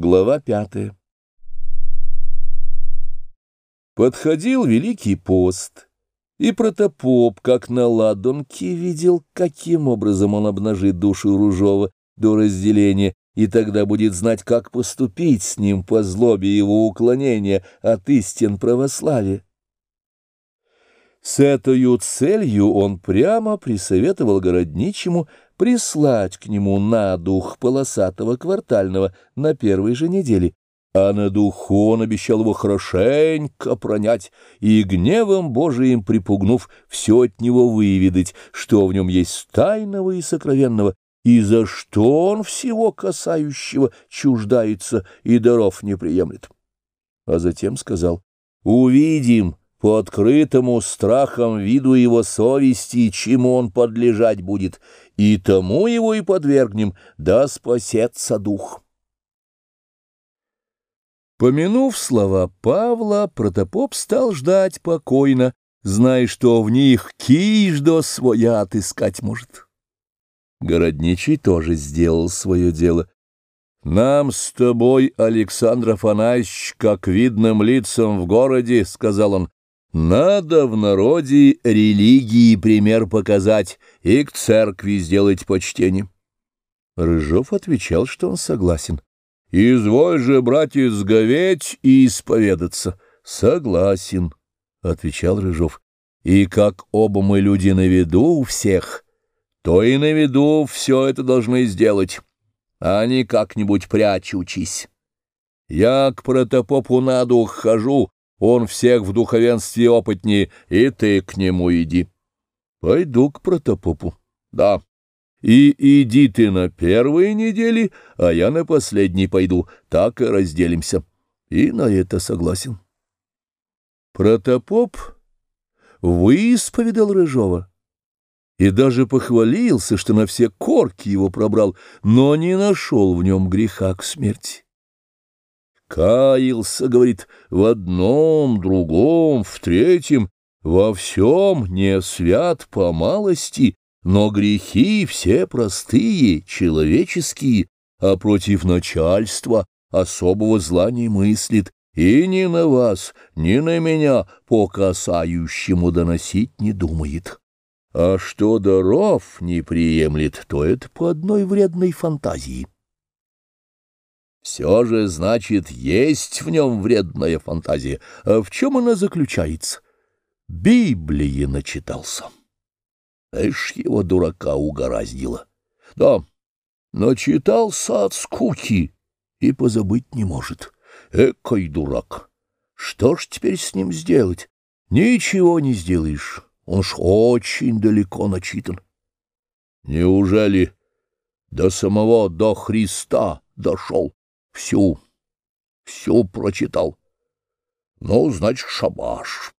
Глава пятая Подходил Великий пост, и протопоп, как на ладонке, видел, каким образом он обнажит душу Ружова до разделения, и тогда будет знать, как поступить с ним по злобе его уклонения от истин православия. С этой целью он прямо присоветовал городничему прислать к нему на дух полосатого квартального на первой же неделе, а на духу он обещал его хорошенько пронять и гневом Божиим припугнув все от него выведать, что в нем есть тайного и сокровенного, и за что он всего касающего чуждается и даров не приемлет. А затем сказал, «Увидим» по открытому страхом виду его совести, чему он подлежать будет, и тому его и подвергнем, да спасется дух». Помянув слова Павла, протопоп стал ждать покойно, зная, что в них киждо своя отыскать может. Городничий тоже сделал свое дело. «Нам с тобой, Александр Афанасьевич, как видным лицам в городе, — сказал он, — надо в народе религии пример показать и к церкви сделать почтение». Рыжов отвечал, что он согласен. «Изволь же, братец, говеть и исповедаться». «Согласен», — отвечал Рыжов. «И как оба мы люди на виду у всех, то и на виду все это должны сделать, а не как-нибудь прячучись. Я к протопопу на дух хожу, он всех в духовенстве опытнее, и ты к нему иди». «Пойду к протопопу». «Да». И иди ты на первые недели, а я на последней пойду, так и разделимся. И на это согласен. Протопоп выисповедал Рыжова и даже похвалился, что на все корки его пробрал, но не нашел в нем греха к смерти. Каялся, говорит, в одном, другом, в третьем, во всем не свят по малости, но грехи все простые, человеческие, а против начальства особого зла не мыслит, и ни на вас, ни на меня по касающему доносить не думает. А что даров не приемлет, то это по одной вредной фантазии. Все же, значит, есть в нем вредная фантазия. А в чем она заключается? Библии начитался. Эш его дурака угораздило. Да, начитался от скуки и позабыть не может. Экой дурак! Что ж теперь с ним сделать? Ничего не сделаешь, он ж очень далеко начитан. Неужели до самого до Христа дошел? Всю, всю прочитал. Ну, значит, шабаш.